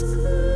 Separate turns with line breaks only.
Podcast.